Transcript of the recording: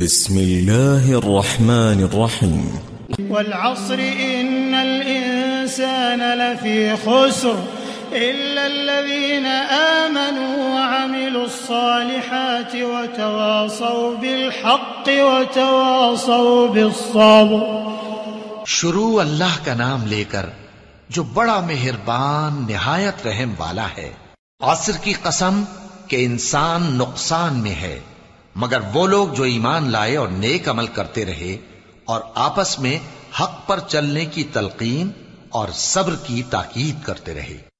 بسم الله الرحمن الرحيم. والعصر إن الإنسان لفي خسر إلا الذين آمنوا وعملوا الصالحات وتواصوا بالحق وتواصوا بالصبر. شروع اللہ کا نام لے کر جو بڑا مہربان نہایت رحم والا ہے عصر کی قسم کہ انسان نقصان میں ہے۔ مگر وہ لوگ جو ایمان لائے اور نیک عمل کرتے رہے اور آپس میں حق پر چلنے کی تلقین اور صبر کی تاکید کرتے رہے۔